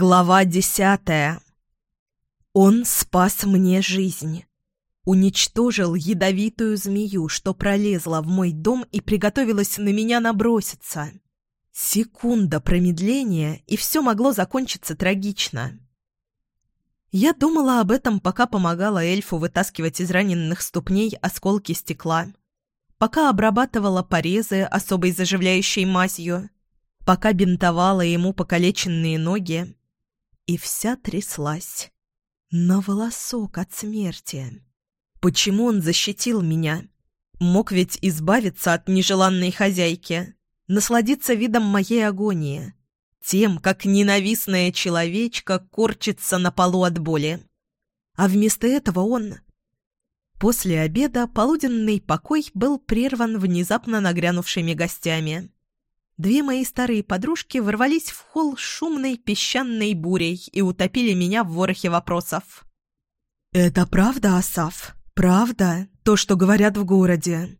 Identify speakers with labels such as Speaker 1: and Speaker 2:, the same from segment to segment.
Speaker 1: Глава десятая. Он спас мне жизнь. Уничтожил ядовитую змею, что пролезла в мой дом и приготовилась на меня наброситься. Секунда промедления, и все могло закончиться трагично. Я думала об этом, пока помогала эльфу вытаскивать из раненых ступней осколки стекла, пока обрабатывала порезы особой заживляющей мазью, пока бинтовала ему покалеченные ноги, и вся тряслась. На волосок от смерти. Почему он защитил меня? Мог ведь избавиться от нежеланной хозяйки, насладиться видом моей агонии, тем, как ненавистная человечка корчится на полу от боли. А вместо этого он... После обеда полуденный покой был прерван внезапно нагрянувшими гостями. Две мои старые подружки ворвались в холл шумной песчаной бурей и утопили меня в ворохе вопросов. «Это правда, Асав? Правда? То, что говорят в городе?»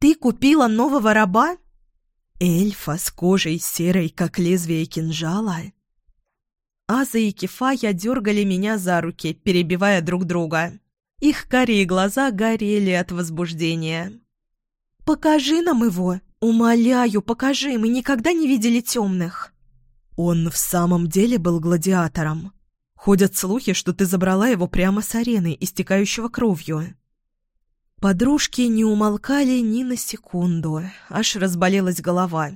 Speaker 1: «Ты купила нового раба?» «Эльфа с кожей серой, как лезвие кинжала?» Аза и Кефая дергали меня за руки, перебивая друг друга. Их карие глаза горели от возбуждения. «Покажи нам его!» «Умоляю, покажи, мы никогда не видели темных». «Он в самом деле был гладиатором. Ходят слухи, что ты забрала его прямо с арены, истекающего кровью». Подружки не умолкали ни на секунду, аж разболелась голова.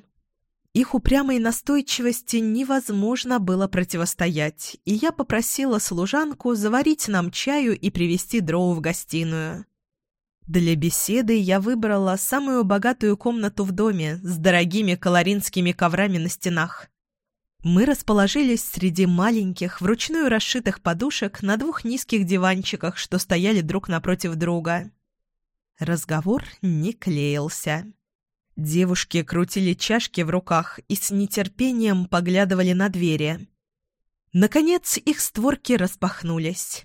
Speaker 1: Их упрямой настойчивости невозможно было противостоять, и я попросила служанку заварить нам чаю и привезти дроу в гостиную. Для беседы я выбрала самую богатую комнату в доме с дорогими колоринскими коврами на стенах. Мы расположились среди маленьких, вручную расшитых подушек на двух низких диванчиках, что стояли друг напротив друга. Разговор не клеился. Девушки крутили чашки в руках и с нетерпением поглядывали на двери. Наконец их створки распахнулись.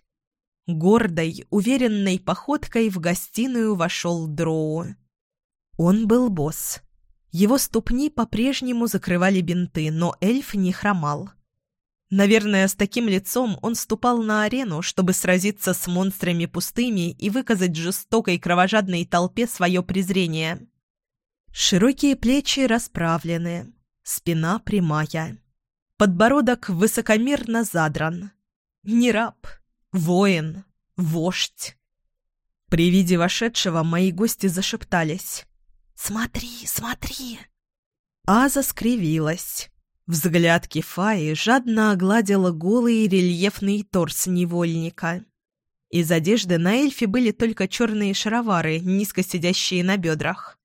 Speaker 1: Гордой, уверенной походкой в гостиную вошел Дроу. Он был босс. Его ступни по-прежнему закрывали бинты, но эльф не хромал. Наверное, с таким лицом он ступал на арену, чтобы сразиться с монстрами пустыми и выказать жестокой кровожадной толпе свое презрение. Широкие плечи расправлены, спина прямая. Подбородок высокомерно задран. Не раб, Воин, вождь. При виде вошедшего мои гости зашептались. «Смотри, смотри!» Аза скривилась. Взгляд Кефаи жадно огладила голый рельефный торс невольника. Из одежды на эльфе были только черные шаровары, низко сидящие на бедрах.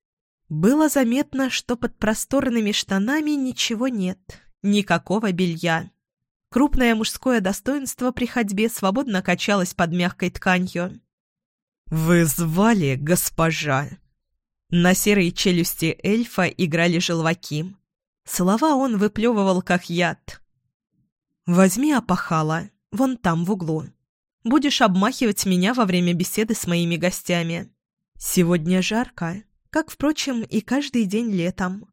Speaker 1: Было заметно, что под просторными штанами ничего нет, никакого белья. Крупное мужское достоинство при ходьбе свободно качалось под мягкой тканью. «Вы звали, госпожа?» На серой челюсти эльфа играли желваки. Слова он выплевывал, как яд. «Возьми опахала, вон там, в углу. Будешь обмахивать меня во время беседы с моими гостями. Сегодня жарко, как, впрочем, и каждый день летом.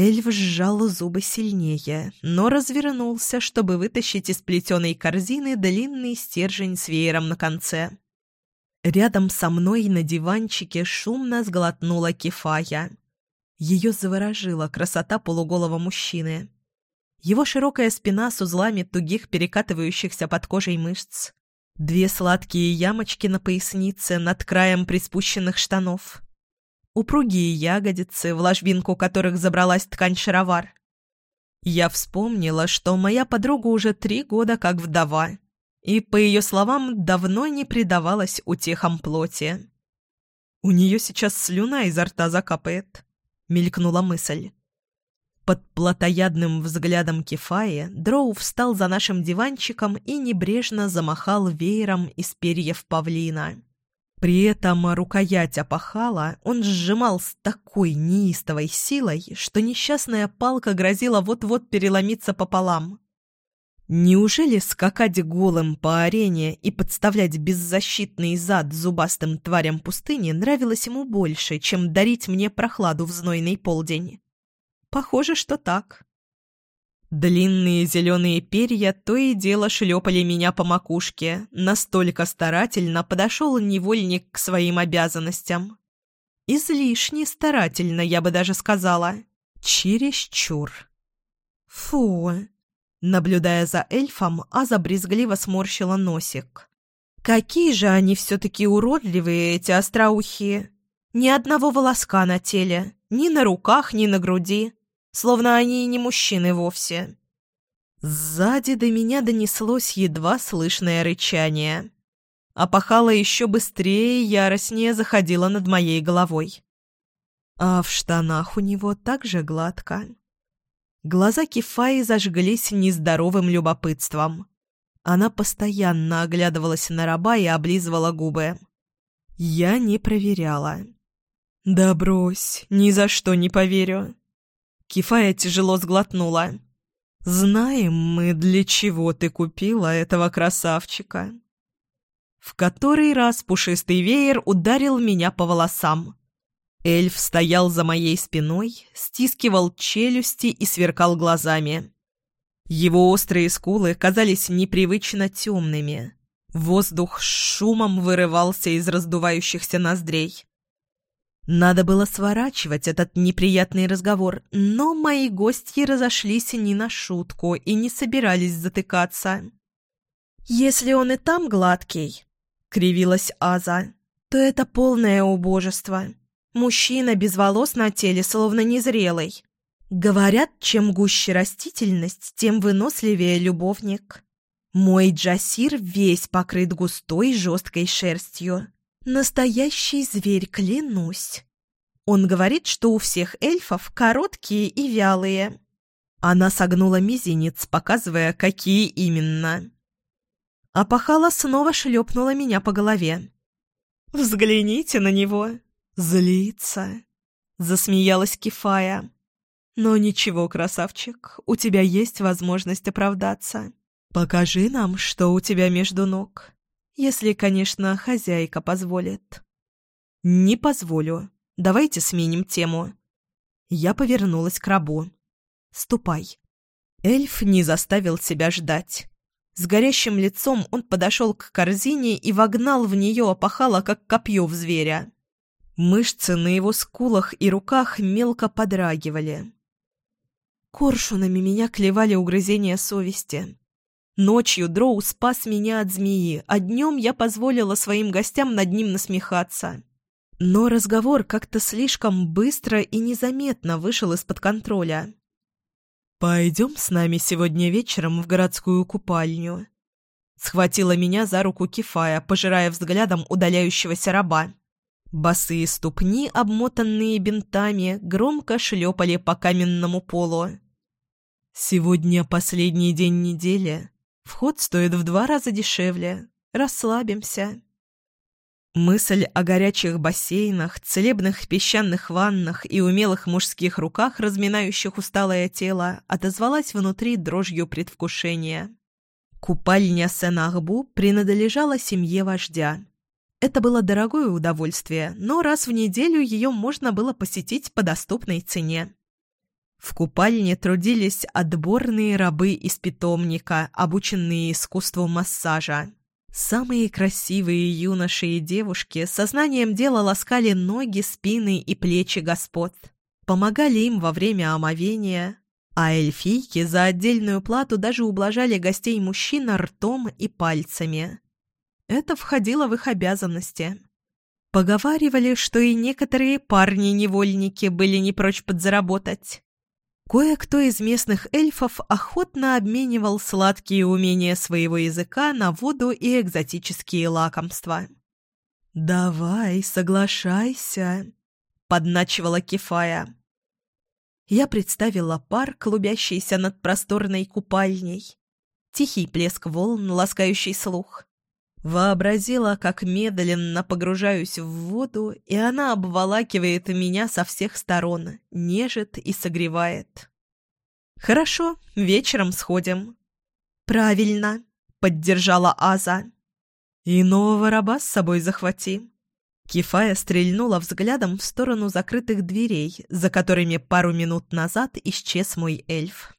Speaker 1: Эльф сжал зубы сильнее, но развернулся, чтобы вытащить из плетеной корзины длинный стержень с веером на конце. Рядом со мной на диванчике шумно сглотнула кефая. Ее заворожила красота полуголого мужчины. Его широкая спина с узлами тугих перекатывающихся под кожей мышц. Две сладкие ямочки на пояснице над краем приспущенных штанов упругие ягодицы, в ложбинку которых забралась ткань-шаровар. Я вспомнила, что моя подруга уже три года как вдова, и, по ее словам, давно не предавалась утехам плоти. «У нее сейчас слюна изо рта закапает», — мелькнула мысль. Под плотоядным взглядом Кефаи Дроу встал за нашим диванчиком и небрежно замахал веером из перьев павлина. При этом рукоять опахала он сжимал с такой неистовой силой, что несчастная палка грозила вот-вот переломиться пополам. Неужели скакать голым по арене и подставлять беззащитный зад зубастым тварям пустыни нравилось ему больше, чем дарить мне прохладу в знойный полдень? Похоже, что так. Длинные зеленые перья то и дело шлепали меня по макушке, настолько старательно подошел невольник к своим обязанностям. Излишне старательно, я бы даже сказала. Чересчур. Фу. Наблюдая за эльфом, Аза брезгливо сморщила носик. Какие же они все-таки уродливые, эти остроухие. Ни одного волоска на теле, ни на руках, ни на груди. Словно они и не мужчины вовсе. Сзади до меня донеслось едва слышное рычание. А пахала еще быстрее и яростнее заходила над моей головой. А в штанах у него так же гладко. Глаза Кефаи зажглись нездоровым любопытством. Она постоянно оглядывалась на раба и облизывала губы. Я не проверяла. «Да брось, ни за что не поверю». Кефая тяжело сглотнула. «Знаем мы, для чего ты купила этого красавчика». В который раз пушистый веер ударил меня по волосам. Эльф стоял за моей спиной, стискивал челюсти и сверкал глазами. Его острые скулы казались непривычно темными. Воздух с шумом вырывался из раздувающихся ноздрей. Надо было сворачивать этот неприятный разговор, но мои гости разошлись не на шутку и не собирались затыкаться. «Если он и там гладкий», — кривилась Аза, — «то это полное убожество. Мужчина без волос на теле, словно незрелый. Говорят, чем гуще растительность, тем выносливее любовник. Мой джасир весь покрыт густой жесткой шерстью. Настоящий зверь, клянусь. Он говорит, что у всех эльфов короткие и вялые. Она согнула мизинец, показывая, какие именно. А пахала снова шлепнула меня по голове. «Взгляните на него!» «Злится!» — засмеялась Кефая. «Но ничего, красавчик, у тебя есть возможность оправдаться. Покажи нам, что у тебя между ног. Если, конечно, хозяйка позволит». «Не позволю. Давайте сменим тему». Я повернулась к рабу. «Ступай». Эльф не заставил себя ждать. С горящим лицом он подошел к корзине и вогнал в нее опахало, как копье в зверя. Мышцы на его скулах и руках мелко подрагивали. Коршунами меня клевали угрызения совести. Ночью Дроу спас меня от змеи, а днем я позволила своим гостям над ним насмехаться. Но разговор как-то слишком быстро и незаметно вышел из-под контроля. «Пойдем с нами сегодня вечером в городскую купальню», — схватила меня за руку Кефая, пожирая взглядом удаляющегося раба. Босые ступни, обмотанные бинтами, громко шлепали по каменному полу. «Сегодня последний день недели. Вход стоит в два раза дешевле. Расслабимся». Мысль о горячих бассейнах, целебных песчаных ваннах и умелых мужских руках, разминающих усталое тело, отозвалась внутри дрожью предвкушения. Купальня Сен-Ахбу принадлежала семье вождя. Это было дорогое удовольствие, но раз в неделю ее можно было посетить по доступной цене. В купальне трудились отборные рабы из питомника, обученные искусству массажа. Самые красивые юноши и девушки сознанием дела ласкали ноги, спины и плечи господ, помогали им во время омовения, а эльфийки за отдельную плату даже ублажали гостей мужчин ртом и пальцами. Это входило в их обязанности. Поговаривали, что и некоторые парни-невольники были не прочь подзаработать. Кое-кто из местных эльфов охотно обменивал сладкие умения своего языка на воду и экзотические лакомства. «Давай, соглашайся», — подначивала Кефая. Я представила пар, клубящийся над просторной купальней. Тихий плеск волн, ласкающий слух. Вообразила, как медленно погружаюсь в воду, и она обволакивает меня со всех сторон, нежит и согревает. «Хорошо, вечером сходим». «Правильно», — поддержала Аза. «И нового раба с собой захвати». Кефая стрельнула взглядом в сторону закрытых дверей, за которыми пару минут назад исчез мой эльф.